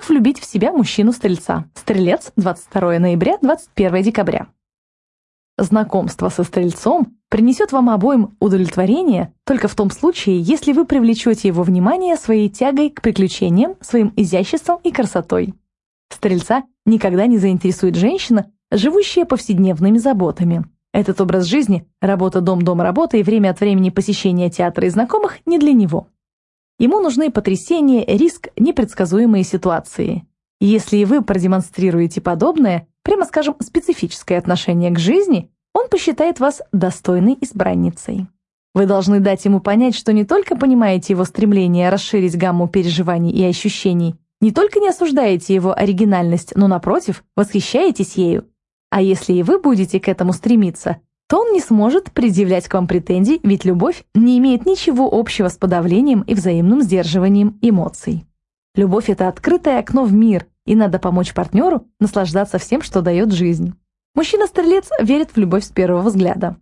Как влюбить в себя мужчину-стрельца? Стрелец, 22 ноября, 21 декабря. Знакомство со стрельцом принесет вам обоим удовлетворение только в том случае, если вы привлечете его внимание своей тягой к приключениям, своим изяществом и красотой. Стрельца никогда не заинтересует женщина, живущая повседневными заботами. Этот образ жизни, работа, дом, дом, работа и время от времени посещение театра и знакомых не для него. Ему нужны потрясения, риск, непредсказуемые ситуации. Если и вы продемонстрируете подобное, прямо скажем, специфическое отношение к жизни, он посчитает вас достойной избранницей. Вы должны дать ему понять, что не только понимаете его стремление расширить гамму переживаний и ощущений, не только не осуждаете его оригинальность, но, напротив, восхищаетесь ею. А если и вы будете к этому стремиться, то он не сможет предъявлять к вам претензий, ведь любовь не имеет ничего общего с подавлением и взаимным сдерживанием эмоций. Любовь – это открытое окно в мир, и надо помочь партнеру наслаждаться всем, что дает жизнь. Мужчина-стрелец верит в любовь с первого взгляда.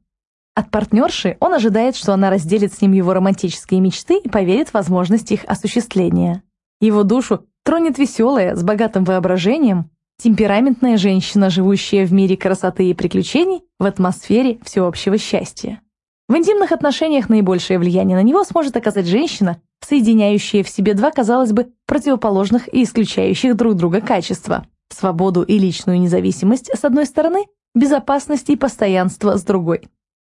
От партнерши он ожидает, что она разделит с ним его романтические мечты и поверит в возможность их осуществления. Его душу тронет веселая, с богатым воображением, Темпераментная женщина, живущая в мире красоты и приключений, в атмосфере всеобщего счастья. В интимных отношениях наибольшее влияние на него сможет оказать женщина, соединяющая в себе два, казалось бы, противоположных и исключающих друг друга качества – свободу и личную независимость с одной стороны, безопасность и постоянство с другой.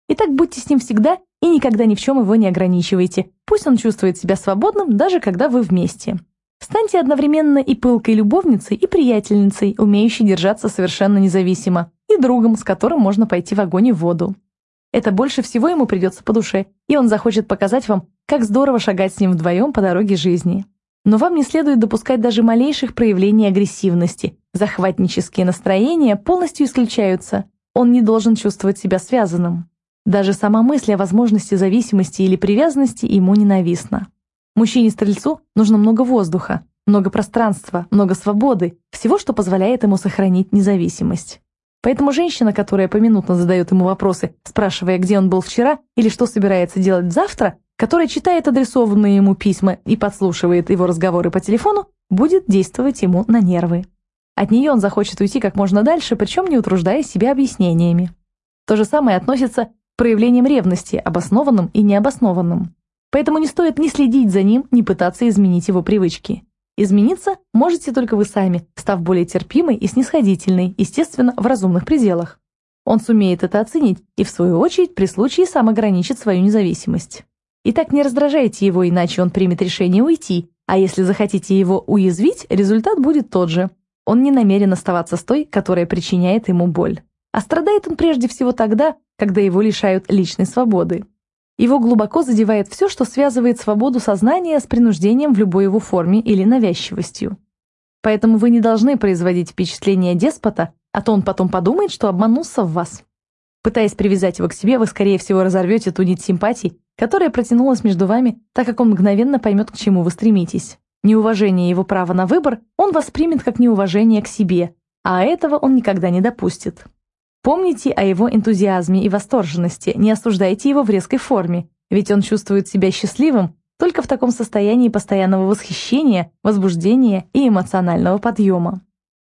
Итак, будьте с ним всегда и никогда ни в чем его не ограничивайте. Пусть он чувствует себя свободным, даже когда вы вместе. Станьте одновременно и пылкой любовницей, и приятельницей, умеющей держаться совершенно независимо, и другом, с которым можно пойти в огонь и в воду. Это больше всего ему придется по душе, и он захочет показать вам, как здорово шагать с ним вдвоем по дороге жизни. Но вам не следует допускать даже малейших проявлений агрессивности. Захватнические настроения полностью исключаются. Он не должен чувствовать себя связанным. Даже сама мысль о возможности зависимости или привязанности ему ненавистна. Мужчине-стрельцу нужно много воздуха, много пространства, много свободы, всего, что позволяет ему сохранить независимость. Поэтому женщина, которая поминутно задает ему вопросы, спрашивая, где он был вчера или что собирается делать завтра, которая читает адресованные ему письма и подслушивает его разговоры по телефону, будет действовать ему на нервы. От нее он захочет уйти как можно дальше, причем не утруждая себя объяснениями. То же самое относится к проявлениям ревности, обоснованным и необоснованным. Поэтому не стоит ни следить за ним, ни пытаться изменить его привычки. Измениться можете только вы сами, став более терпимой и снисходительной, естественно, в разумных пределах. Он сумеет это оценить и, в свою очередь, при случае сам ограничит свою независимость. Итак, не раздражайте его, иначе он примет решение уйти, а если захотите его уязвить, результат будет тот же. Он не намерен оставаться с той, которая причиняет ему боль. А страдает он прежде всего тогда, когда его лишают личной свободы. Его глубоко задевает все, что связывает свободу сознания с принуждением в любой его форме или навязчивостью. Поэтому вы не должны производить впечатление деспота, а то он потом подумает, что обманулся в вас. Пытаясь привязать его к себе, вы, скорее всего, разорвете ту нить симпатий, которая протянулась между вами, так как он мгновенно поймет, к чему вы стремитесь. Неуважение его права на выбор он воспримет как неуважение к себе, а этого он никогда не допустит. Помните о его энтузиазме и восторженности, не осуждайте его в резкой форме, ведь он чувствует себя счастливым только в таком состоянии постоянного восхищения, возбуждения и эмоционального подъема.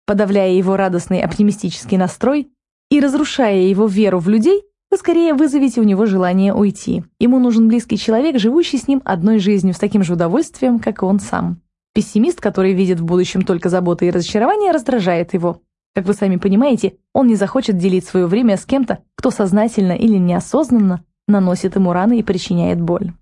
Подавляя его радостный оптимистический настрой и разрушая его веру в людей, вы скорее вызовете у него желание уйти. Ему нужен близкий человек, живущий с ним одной жизнью, с таким же удовольствием, как и он сам. Пессимист, который видит в будущем только заботы и разочарования, раздражает его. Как вы сами понимаете, он не захочет делить свое время с кем-то, кто сознательно или неосознанно наносит ему раны и причиняет боль.